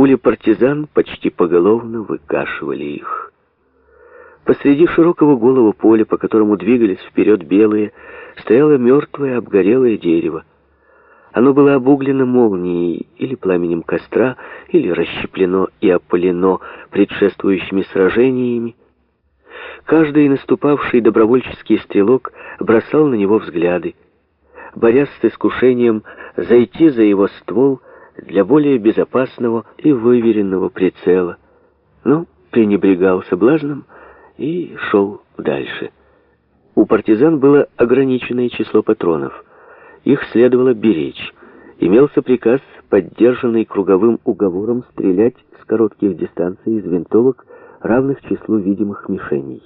Пули партизан почти поголовно выкашивали их. Посреди широкого голого поля, по которому двигались вперед белые, стояло мертвое обгорелое дерево. Оно было обуглено молнией или пламенем костра, или расщеплено и опалено предшествующими сражениями. Каждый наступавший добровольческий стрелок бросал на него взгляды, борясь с искушением зайти за его ствол для более безопасного и выверенного прицела, но пренебрегал соблазном и шел дальше. У партизан было ограниченное число патронов. Их следовало беречь. Имелся приказ, поддержанный круговым уговором, стрелять с коротких дистанций из винтовок, равных числу видимых мишеней.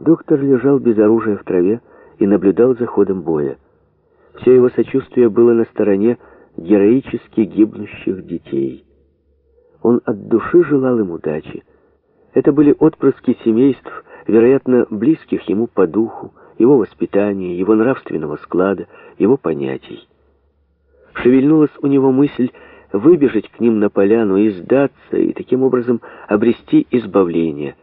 Доктор лежал без оружия в траве и наблюдал за ходом боя. Все его сочувствие было на стороне героически гибнущих детей. Он от души желал им удачи. Это были отпрыски семейств, вероятно, близких ему по духу, его воспитания, его нравственного склада, его понятий. Шевельнулась у него мысль выбежать к ним на поляну и сдаться, и таким образом обрести избавление.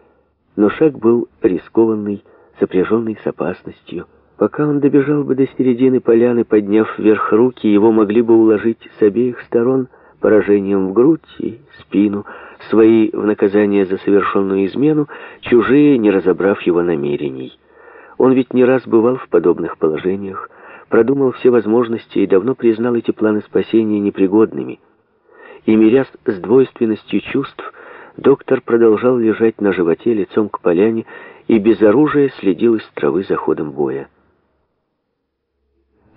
Но шаг был рискованный, сопряженный с опасностью. Пока он добежал бы до середины поляны, подняв вверх руки, его могли бы уложить с обеих сторон поражением в грудь и спину, свои в наказание за совершенную измену, чужие, не разобрав его намерений. Он ведь не раз бывал в подобных положениях, продумал все возможности и давно признал эти планы спасения непригодными. И, мирясь с двойственностью чувств, доктор продолжал лежать на животе лицом к поляне и без оружия следил из травы за ходом боя.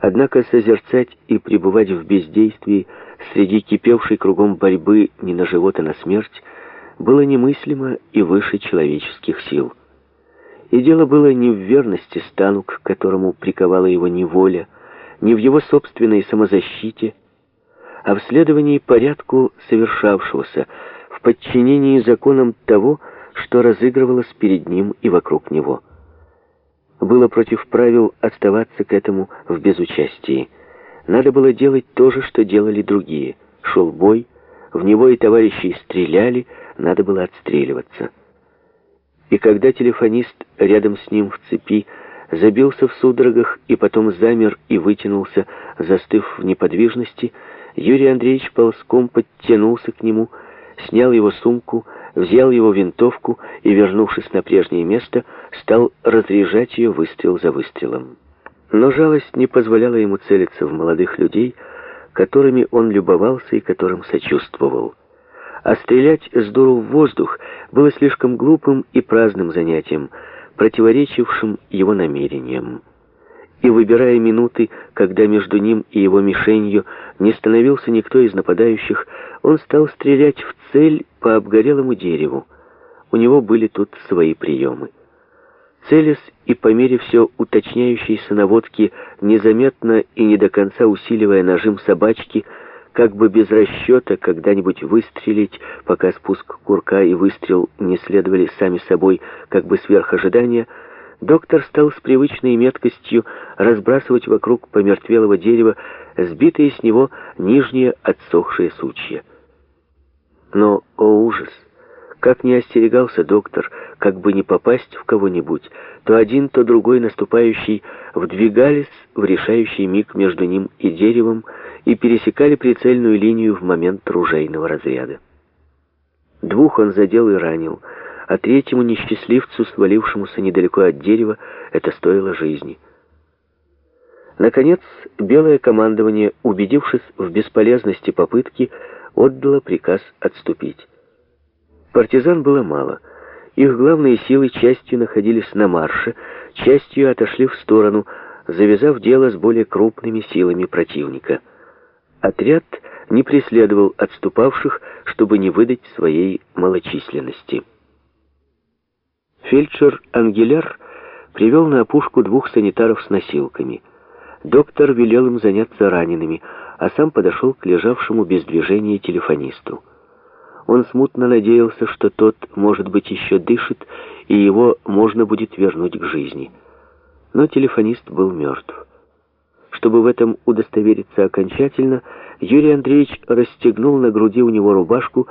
Однако созерцать и пребывать в бездействии среди кипевшей кругом борьбы не на живот, а на смерть было немыслимо и выше человеческих сил. И дело было не в верности стану, к которому приковала его неволя, не в его собственной самозащите, а в следовании порядку совершавшегося, в подчинении законам того, что разыгрывалось перед ним и вокруг него. Было против правил оставаться к этому в безучастии. Надо было делать то же, что делали другие. Шел бой, в него и товарищи стреляли, надо было отстреливаться. И когда телефонист рядом с ним в цепи забился в судорогах и потом замер и вытянулся, застыв в неподвижности, Юрий Андреевич ползком подтянулся к нему, снял его сумку, взял его винтовку и, вернувшись на прежнее место, стал разряжать ее выстрел за выстрелом. Но жалость не позволяла ему целиться в молодых людей, которыми он любовался и которым сочувствовал. А стрелять с дуру в воздух было слишком глупым и праздным занятием, противоречившим его намерениям. И выбирая минуты, когда между ним и его мишенью не становился никто из нападающих, он стал стрелять в цель по обгорелому дереву. У него были тут свои приемы. Целясь и по мере все уточняющейся наводки, незаметно и не до конца усиливая нажим собачки, как бы без расчета когда-нибудь выстрелить, пока спуск курка и выстрел не следовали сами собой, как бы сверх ожидания, доктор стал с привычной меткостью разбрасывать вокруг помертвелого дерева сбитые с него нижние отсохшие сучья. Но, о ужас! Как не остерегался доктор, как бы не попасть в кого-нибудь, то один, то другой наступающий вдвигались в решающий миг между ним и деревом и пересекали прицельную линию в момент ружейного разряда. Двух он задел и ранил, а третьему несчастливцу, свалившемуся недалеко от дерева, это стоило жизни. Наконец, белое командование, убедившись в бесполезности попытки, отдало приказ отступить. Партизан было мало. Их главные силы частью находились на марше, частью отошли в сторону, завязав дело с более крупными силами противника. Отряд не преследовал отступавших, чтобы не выдать своей малочисленности. Фельдшер Ангеляр привел на опушку двух санитаров с носилками. Доктор велел им заняться ранеными, а сам подошел к лежавшему без движения телефонисту. Он смутно надеялся, что тот, может быть, еще дышит, и его можно будет вернуть к жизни. Но телефонист был мертв. Чтобы в этом удостовериться окончательно, Юрий Андреевич расстегнул на груди у него рубашку,